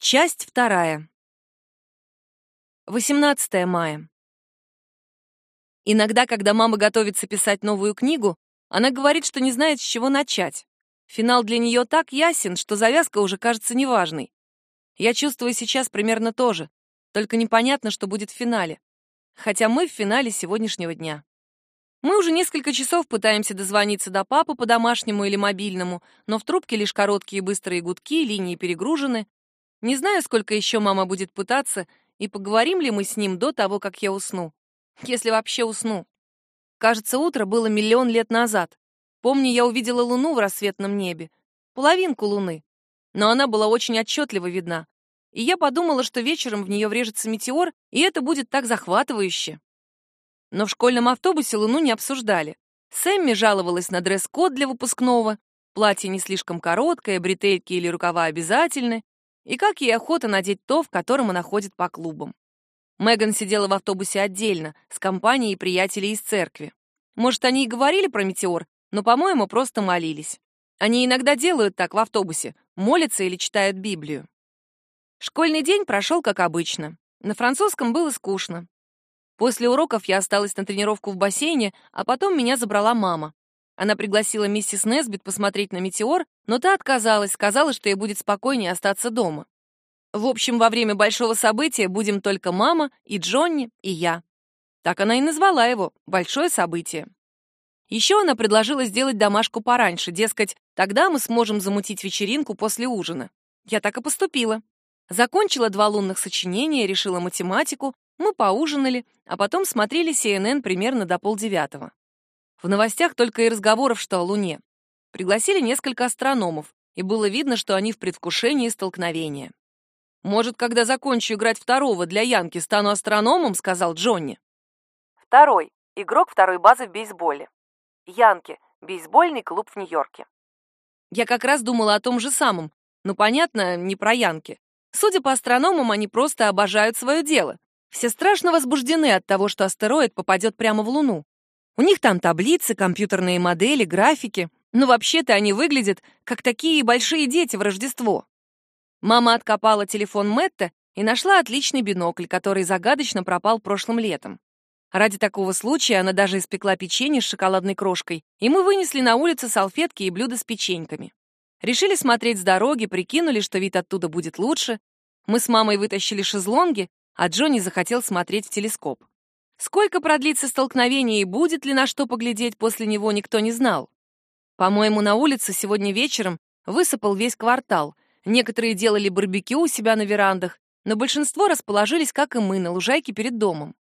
Часть вторая. 18 мая. Иногда, когда мама готовится писать новую книгу, она говорит, что не знает, с чего начать. Финал для нее так ясен, что завязка уже кажется неважной. Я чувствую сейчас примерно то же, только непонятно, что будет в финале. Хотя мы в финале сегодняшнего дня. Мы уже несколько часов пытаемся дозвониться до папы по домашнему или мобильному, но в трубке лишь короткие быстрые гудки, линии перегружены, не знаю, сколько еще мама будет пытаться, и поговорим ли мы с ним до того, как я усну. Если вообще усну. Кажется, утро было миллион лет назад. Помню, я увидела луну в рассветном небе. Половинку луны. Но она была очень отчетливо видна. И я подумала, что вечером в нее врежется метеор, и это будет так захватывающе. Но в школьном автобусе луну не обсуждали. Сэмми жаловалась на дресс-код для выпускного. Платье не слишком короткое, бретельки или рукава обязательны и как ей охота надеть то, в котором она ходит по клубам. Меган сидела в автобусе отдельно, с компанией приятелей из церкви. Может, они и говорили про метеор, но, по-моему, просто молились. Они иногда делают так в автобусе, молятся или читают Библию. Школьный день прошел как обычно. На французском было скучно. После уроков я осталась на тренировку в бассейне, а потом меня забрала мама. Она пригласила миссис Несбит посмотреть на метеор, но та отказалась, сказала, что ей будет спокойнее остаться дома. В общем, во время большого события будем только мама и Джонни, и я. Так она и назвала его «большое событие». Еще она предложила сделать домашку пораньше, дескать, тогда мы сможем замутить вечеринку после ужина. Я так и поступила. Закончила два лунных сочинения, решила математику, мы поужинали, а потом смотрели CNN примерно до полдевятого. В новостях только и разговоров, что о Луне. Пригласили несколько астрономов, и было видно, что они в предвкушении столкновения. «Может, когда закончу играть второго для Янки, стану астрономом?» — сказал Джонни. Второй. Игрок второй базы в бейсболе. Янки. Бейсбольный клуб в Нью-Йорке. Я как раз думала о том же самом, но, понятно, не про Янки. Судя по астрономам, они просто обожают свое дело. Все страшно возбуждены от того, что астероид попадет прямо в Луну. У них там таблицы, компьютерные модели, графики. Но вообще-то они выглядят как такие большие дети в Рождество. Мама откопала телефон Мэтта и нашла отличный бинокль, который загадочно пропал прошлым летом. Ради такого случая она даже испекла печенье с шоколадной крошкой, и мы вынесли на улицу салфетки и блюда с печеньками. Решили смотреть с дороги, прикинули, что вид оттуда будет лучше. Мы с мамой вытащили шезлонги, а Джонни захотел смотреть в телескоп. Сколько продлится столкновение и будет ли на что поглядеть после него, никто не знал. По-моему, на улице сегодня вечером высыпал весь квартал. Некоторые делали барбекю у себя на верандах, но большинство расположились, как и мы, на лужайке перед домом.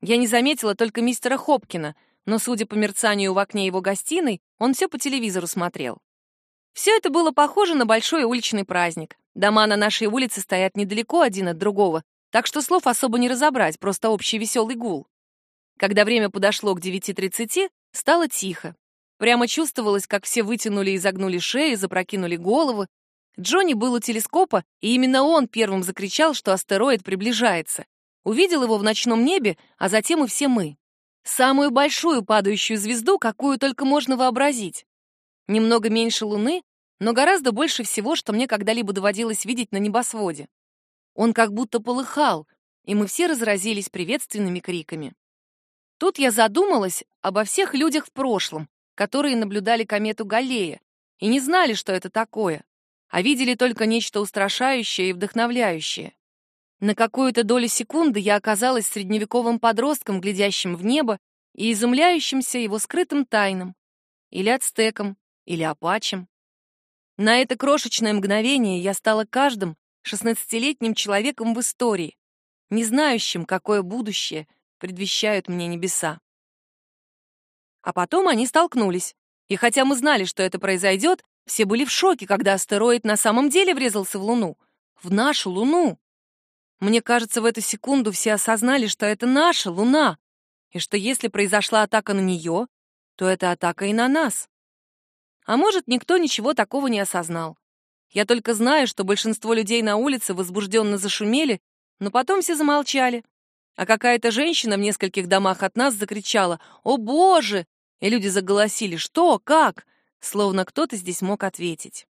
Я не заметила только мистера Хопкина, но, судя по мерцанию в окне его гостиной, он все по телевизору смотрел. Все это было похоже на большой уличный праздник. Дома на нашей улице стоят недалеко один от другого, так что слов особо не разобрать, просто общий веселый гул. Когда время подошло к 9.30, стало тихо. Прямо чувствовалось, как все вытянули и загнули шеи, запрокинули головы. Джонни был у телескопа, и именно он первым закричал, что астероид приближается. Увидел его в ночном небе, а затем и все мы. Самую большую падающую звезду, какую только можно вообразить. Немного меньше Луны, но гораздо больше всего, что мне когда-либо доводилось видеть на небосводе. Он как будто полыхал, и мы все разразились приветственными криками. Тут я задумалась обо всех людях в прошлом, которые наблюдали комету Галлея и не знали, что это такое, а видели только нечто устрашающее и вдохновляющее. На какую-то долю секунды я оказалась средневековым подростком, глядящим в небо и изумляющимся его скрытым тайнам, или ацтеком, или апачем. На это крошечное мгновение я стала каждым шестнадцатилетним человеком в истории, не знающим, какое будущее предвещают мне небеса. А потом они столкнулись. И хотя мы знали, что это произойдет, все были в шоке, когда астероид на самом деле врезался в Луну. В нашу Луну. Мне кажется, в эту секунду все осознали, что это наша Луна, и что если произошла атака на нее, то это атака и на нас. А может, никто ничего такого не осознал. Я только знаю, что большинство людей на улице возбужденно зашумели, но потом все замолчали, а какая-то женщина в нескольких домах от нас закричала «О, Боже!» И люди заголосили «Что? Как?» Словно кто-то здесь мог ответить.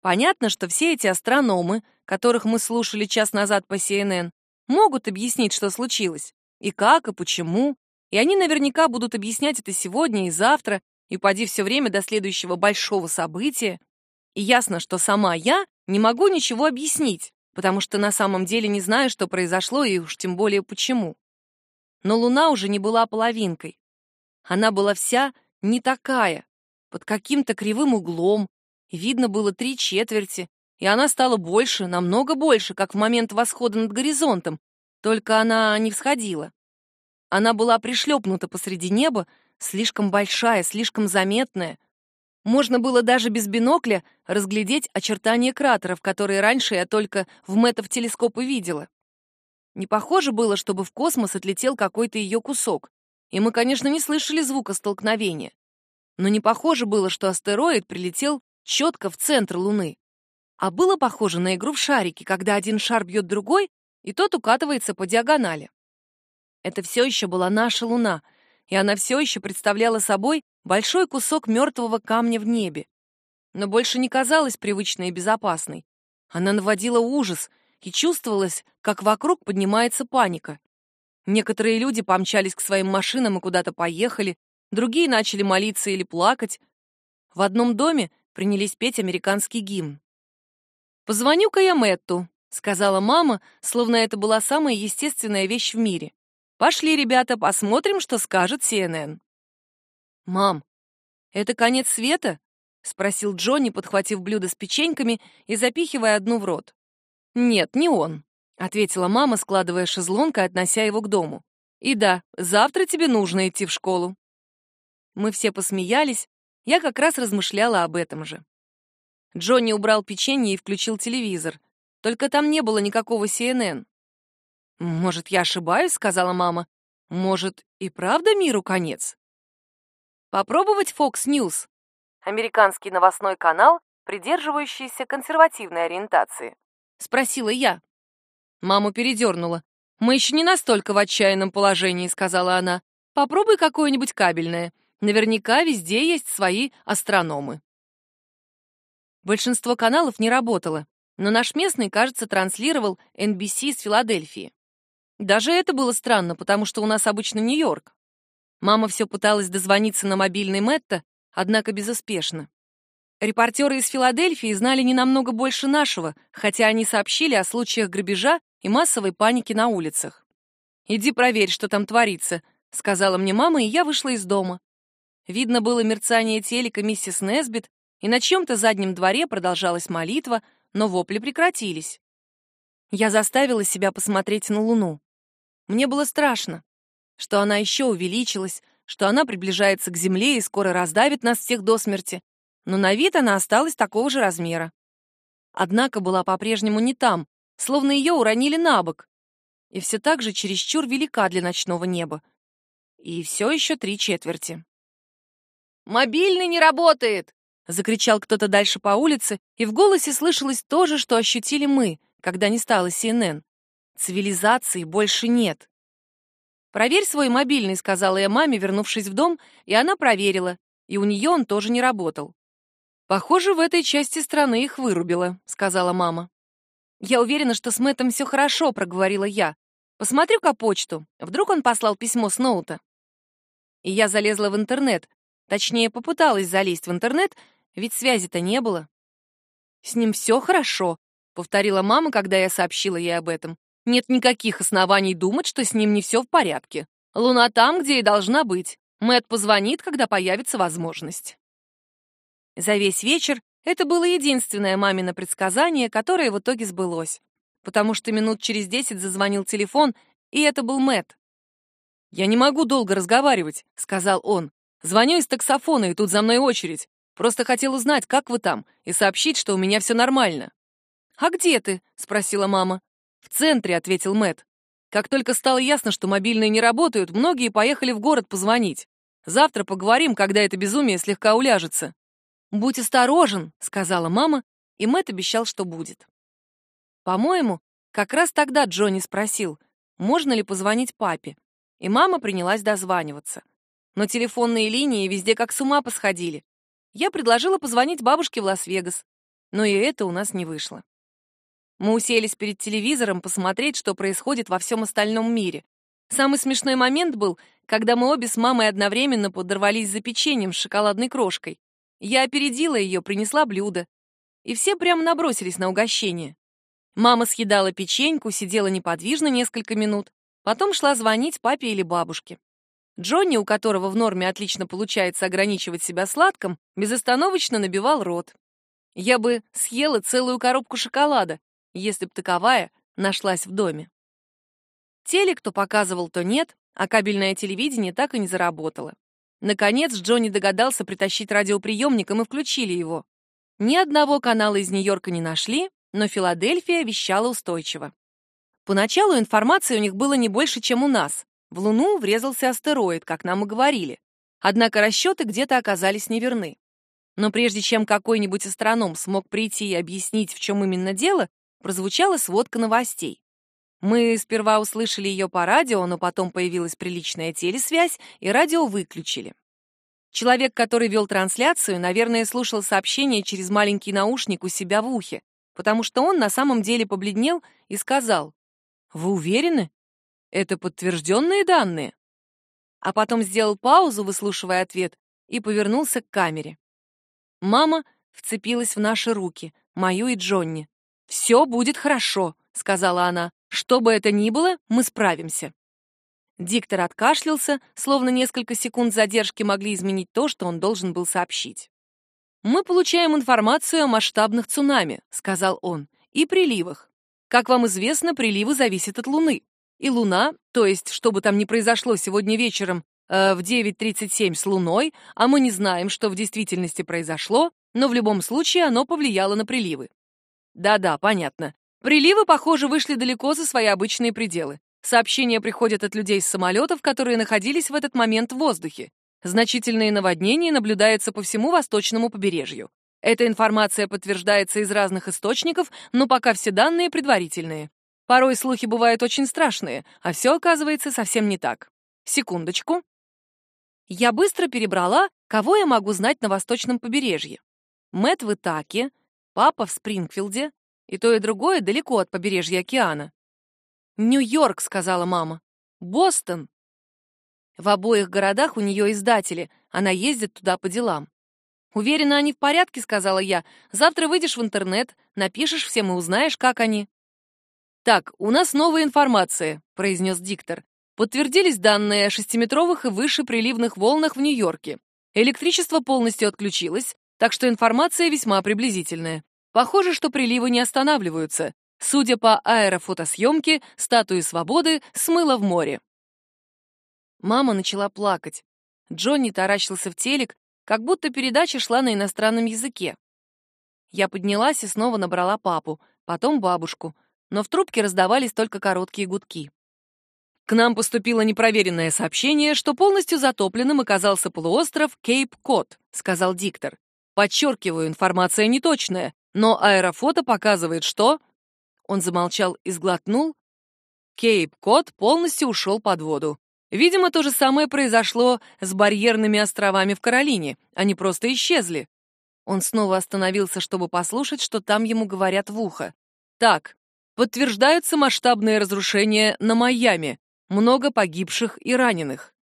Понятно, что все эти астрономы, которых мы слушали час назад по CNN, могут объяснить, что случилось, и как, и почему, и они наверняка будут объяснять это сегодня и завтра, и поди все время до следующего большого события. И ясно, что сама я не могу ничего объяснить, потому что на самом деле не знаю, что произошло, и уж тем более почему. Но Луна уже не была половинкой. Она была вся не такая, под каким-то кривым углом, видно было три четверти, и она стала больше, намного больше, как в момент восхода над горизонтом, только она не всходила. Она была пришлепнута посреди неба, слишком большая, слишком заметная. Можно было даже без бинокля разглядеть очертания кратеров, которые раньше я только в метов телескопы видела. Не похоже было, чтобы в космос отлетел какой-то ее кусок. И мы, конечно, не слышали звука столкновения. Но не похоже было, что астероид прилетел четко в центр Луны. А было похоже на игру в шарики, когда один шар бьет другой, и тот укатывается по диагонали. Это все еще была наша Луна, и она все еще представляла собой большой кусок мертвого камня в небе. Но больше не казалась привычной и безопасной. Она наводила ужас, и чувствовалось, как вокруг поднимается паника. Некоторые люди помчались к своим машинам и куда-то поехали, другие начали молиться или плакать. В одном доме принялись петь американский гимн. «Позвоню-ка я Мэтту», — сказала мама, словно это была самая естественная вещь в мире. «Пошли, ребята, посмотрим, что скажет CNN». «Мам, это конец света?» — спросил Джонни, подхватив блюдо с печеньками и запихивая одну в рот. «Нет, не он», — ответила мама, складывая шезлонг и относя его к дому. «И да, завтра тебе нужно идти в школу». Мы все посмеялись, я как раз размышляла об этом же. Джонни убрал печенье и включил телевизор. Только там не было никакого CNN. «Может, я ошибаюсь?» — сказала мама. «Может, и правда миру конец?» «Попробовать Fox News?» Американский новостной канал, придерживающийся консервативной ориентации. — спросила я. Маму передернула. «Мы еще не настолько в отчаянном положении», — сказала она. «Попробуй какое-нибудь кабельное. Наверняка везде есть свои астрономы». Большинство каналов не работало, но наш местный, кажется, транслировал NBC из Филадельфии. Даже это было странно, потому что у нас обычно Нью-Йорк. Мама все пыталась дозвониться на мобильный Мэтта, однако безуспешно. Репортеры из Филадельфии знали не намного больше нашего, хотя они сообщили о случаях грабежа и массовой паники на улицах. «Иди проверь, что там творится», — сказала мне мама, и я вышла из дома. Видно было мерцание телека миссис Несбит, и на чем-то заднем дворе продолжалась молитва, но вопли прекратились. Я заставила себя посмотреть на Луну. Мне было страшно, что она еще увеличилась, что она приближается к Земле и скоро раздавит нас всех до смерти, но на вид она осталась такого же размера. Однако была по-прежнему не там, словно ее уронили на бок, и все так же чересчур велика для ночного неба. И все еще три четверти. «Мобильный не работает!» — закричал кто-то дальше по улице, и в голосе слышалось то же, что ощутили мы, когда не стало CNN. Цивилизации больше нет. «Проверь свой мобильный», — сказала я маме, вернувшись в дом, и она проверила, и у нее он тоже не работал. «Похоже, в этой части страны их вырубило», — сказала мама. «Я уверена, что с Мэттом все хорошо», — проговорила я. «Посмотрю-ка почту. Вдруг он послал письмо с ноута». И я залезла в интернет. Точнее, попыталась залезть в интернет, ведь связи-то не было. «С ним все хорошо», — повторила мама, когда я сообщила ей об этом. «Нет никаких оснований думать, что с ним не все в порядке. Луна там, где и должна быть. Мэтт позвонит, когда появится возможность». За весь вечер это было единственное мамино предсказание, которое в итоге сбылось, потому что минут через десять зазвонил телефон, и это был Мэт. «Я не могу долго разговаривать», — сказал он. «Звоню из таксофона, и тут за мной очередь. Просто хотел узнать, как вы там, и сообщить, что у меня все нормально». «А где ты?» — спросила мама. «В центре», — ответил Мэт. Как только стало ясно, что мобильные не работают, многие поехали в город позвонить. Завтра поговорим, когда это безумие слегка уляжется. «Будь осторожен», — сказала мама, и Мэтт обещал, что будет. По-моему, как раз тогда Джонни спросил, можно ли позвонить папе, и мама принялась дозваниваться. Но телефонные линии везде как с ума посходили. Я предложила позвонить бабушке в Лас-Вегас. но и это у нас не вышло. Мы уселись перед телевизором посмотреть, что происходит во всем остальном мире. Самый смешной момент был, когда мы обе с мамой одновременно подорвались за печеньем с шоколадной крошкой. Я опередила ее, принесла блюдо. И все прямо набросились на угощение. Мама съедала печеньку, сидела неподвижно несколько минут, потом шла звонить папе или бабушке. Джонни, у которого в норме отлично получается ограничивать себя сладком, безостановочно набивал рот. Я бы съела целую коробку шоколада, если б таковая нашлась в доме. Телек то показывал, то нет, а кабельное телевидение так и не заработало. Наконец Джонни догадался притащить радиоприемник, и мы включили его. Ни одного канала из Нью-Йорка не нашли, но Филадельфия вещала устойчиво. Поначалу информации у них было не больше, чем у нас. В Луну врезался астероид, как нам и говорили. Однако расчеты где-то оказались неверны. Но прежде чем какой-нибудь астроном смог прийти и объяснить, в чем именно дело, прозвучала сводка новостей. Мы сперва услышали ее по радио, но потом появилась приличная телесвязь, и радио выключили. Человек, который вел трансляцию, наверное, слушал сообщение через маленький наушник у себя в ухе, потому что он на самом деле побледнел и сказал, «Вы уверены? Это подтвержденные данные?» А потом сделал паузу, выслушивая ответ, и повернулся к камере. Мама вцепилась в наши руки, мою и Джонни. «Все будет хорошо», — сказала она. Что бы это ни было, мы справимся. Диктор откашлялся, словно несколько секунд задержки могли изменить то, что он должен был сообщить. «Мы получаем информацию о масштабных цунами», — сказал он, — «и приливах. Как вам известно, приливы зависят от Луны. И Луна, то есть, что бы там ни произошло сегодня вечером э, в 9.37 с Луной, а мы не знаем, что в действительности произошло, но в любом случае оно повлияло на приливы. Да-да, понятно. Приливы, похоже, вышли далеко за свои обычные пределы. Сообщения приходят от людей с самолетов, которые находились в этот момент в воздухе. Значительные наводнения наблюдаются по всему восточному побережью. Эта информация подтверждается из разных источников, но пока все данные предварительные. Порой слухи бывают очень страшные, а все оказывается совсем не так. Секундочку. Я быстро перебрала, кого я могу знать на восточном побережье. Мэтт в Итаке, папа в Спрингфилде, и то, и другое далеко от побережья океана. «Нью-Йорк», — сказала мама. «Бостон». В обоих городах у нее издатели, она ездит туда по делам. «Уверена, они в порядке», — сказала я. «Завтра выйдешь в интернет, напишешь всем и узнаешь, как они». «Так, у нас новая информация», — произнес диктор. Подтвердились данные о шестиметровых и выше приливных волнах в Нью-Йорке. Электричество полностью отключилось, так что информация весьма приблизительная. Похоже, что приливы не останавливаются. Судя по аэрофотосъемке, статуи свободы смыло в море. Мама начала плакать. Джонни таращился в телек, как будто передача шла на иностранном языке. Я поднялась и снова набрала папу, потом бабушку, но в трубке раздавались только короткие гудки. К нам поступило непроверенное сообщение, что полностью затопленным оказался полуостров Кейп-Кот, сказал диктор. Подчеркиваю, информация неточная. Но аэрофото показывает, что...» Он замолчал и сглотнул. Кейп-Кот полностью ушел под воду. Видимо, то же самое произошло с барьерными островами в Каролине. Они просто исчезли. Он снова остановился, чтобы послушать, что там ему говорят в ухо. Так, подтверждаются масштабные разрушения на Майами. Много погибших и раненых.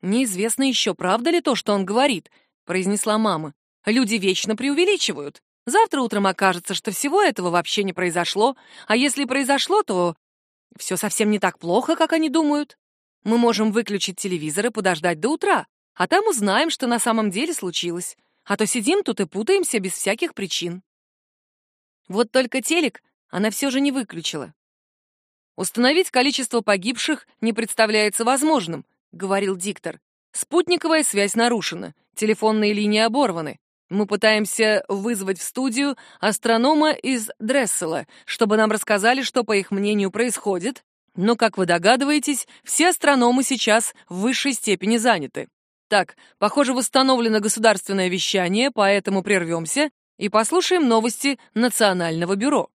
Неизвестно еще, правда ли то, что он говорит, произнесла мама. Люди вечно преувеличивают. Завтра утром окажется, что всего этого вообще не произошло, а если произошло, то все совсем не так плохо, как они думают. Мы можем выключить телевизор и подождать до утра, а там узнаем, что на самом деле случилось. А то сидим тут и путаемся без всяких причин. Вот только телек она все же не выключила. Установить количество погибших не представляется возможным, говорил диктор. Спутниковая связь нарушена, телефонные линии оборваны. Мы пытаемся вызвать в студию астронома из Дрессела, чтобы нам рассказали, что, по их мнению, происходит, но, как вы догадываетесь, все астрономы сейчас в высшей степени заняты. Так, похоже, восстановлено государственное вещание, поэтому прервемся и послушаем новости Национального бюро.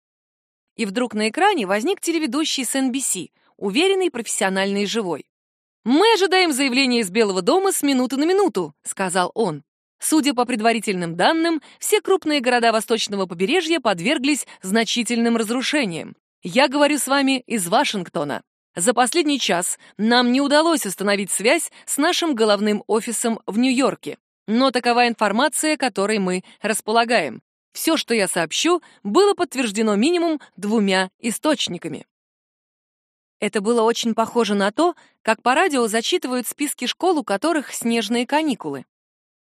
И вдруг на экране возник телеведущий с NBC, уверенный, профессиональный и живой. «Мы ожидаем заявления из Белого дома с минуты на минуту», — сказал он. Судя по предварительным данным, все крупные города восточного побережья подверглись значительным разрушениям. Я говорю с вами из Вашингтона. За последний час нам не удалось установить связь с нашим головным офисом в Нью-Йорке. Но такова информация, которой мы располагаем. Все, что я сообщу, было подтверждено минимум двумя источниками. Это было очень похоже на то, как по радио зачитывают списки школ, у которых снежные каникулы.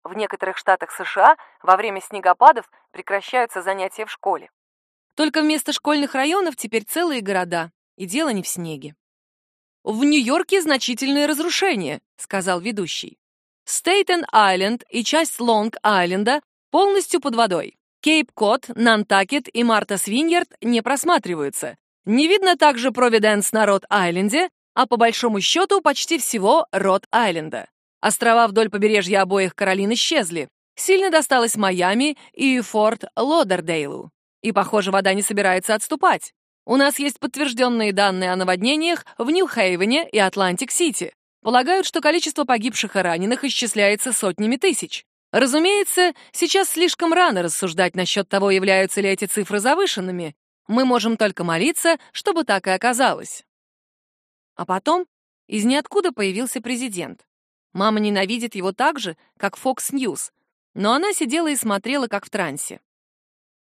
В некоторых штатах США во время снегопадов прекращаются занятия в школе. Только вместо школьных районов теперь целые города, и дело не в снеге. «В Нью-Йорке значительные разрушения», — сказал ведущий. Стейтен-Айленд и часть Лонг-Айленда полностью под водой. Кейп-Кот, Нантакет и Марта-Свиньярд не просматриваются. Не видно также Провиденс на Рот-Айленде, а по большому счету почти всего Рот-Айленда. Острова вдоль побережья обоих Каролин исчезли. Сильно досталось Майами и Форт Лодердейлу. И, похоже, вода не собирается отступать. У нас есть подтвержденные данные о наводнениях в Нью-Хейвене и Атлантик-Сити. Полагают, что количество погибших и раненых исчисляется сотнями тысяч. Разумеется, сейчас слишком рано рассуждать насчет того, являются ли эти цифры завышенными. Мы можем только молиться, чтобы так и оказалось. А потом из ниоткуда появился президент. Мама ненавидит его так же, как Fox News, но она сидела и смотрела, как в трансе.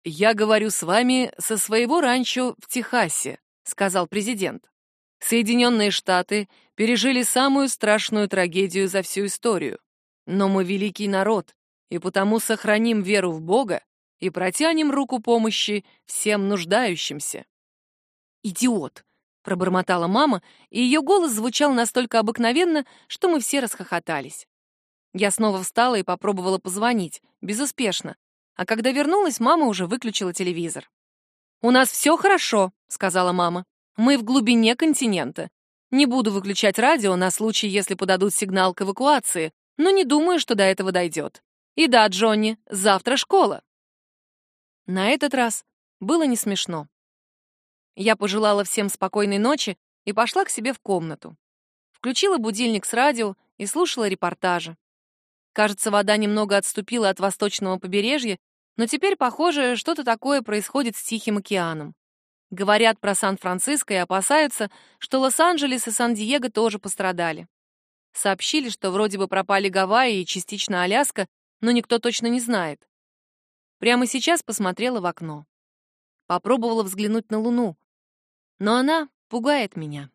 «Я говорю с вами со своего ранчо в Техасе», — сказал президент. «Соединенные Штаты пережили самую страшную трагедию за всю историю. Но мы великий народ, и потому сохраним веру в Бога и протянем руку помощи всем нуждающимся». «Идиот!» Пробормотала мама, и ее голос звучал настолько обыкновенно, что мы все расхохотались. Я снова встала и попробовала позвонить, безуспешно. А когда вернулась, мама уже выключила телевизор. «У нас все хорошо», — сказала мама. «Мы в глубине континента. Не буду выключать радио на случай, если подадут сигнал к эвакуации, но не думаю, что до этого дойдет. И да, Джонни, завтра школа». На этот раз было не смешно. Я пожелала всем спокойной ночи и пошла к себе в комнату. Включила будильник с радио и слушала репортажи. Кажется, вода немного отступила от восточного побережья, но теперь, похоже, что-то такое происходит с Тихим океаном. Говорят про Сан-Франциско и опасаются, что Лос-Анджелес и Сан-Диего тоже пострадали. Сообщили, что вроде бы пропали Гавайи и частично Аляска, но никто точно не знает. Прямо сейчас посмотрела в окно. Попробовала взглянуть на Луну но она пугает меня.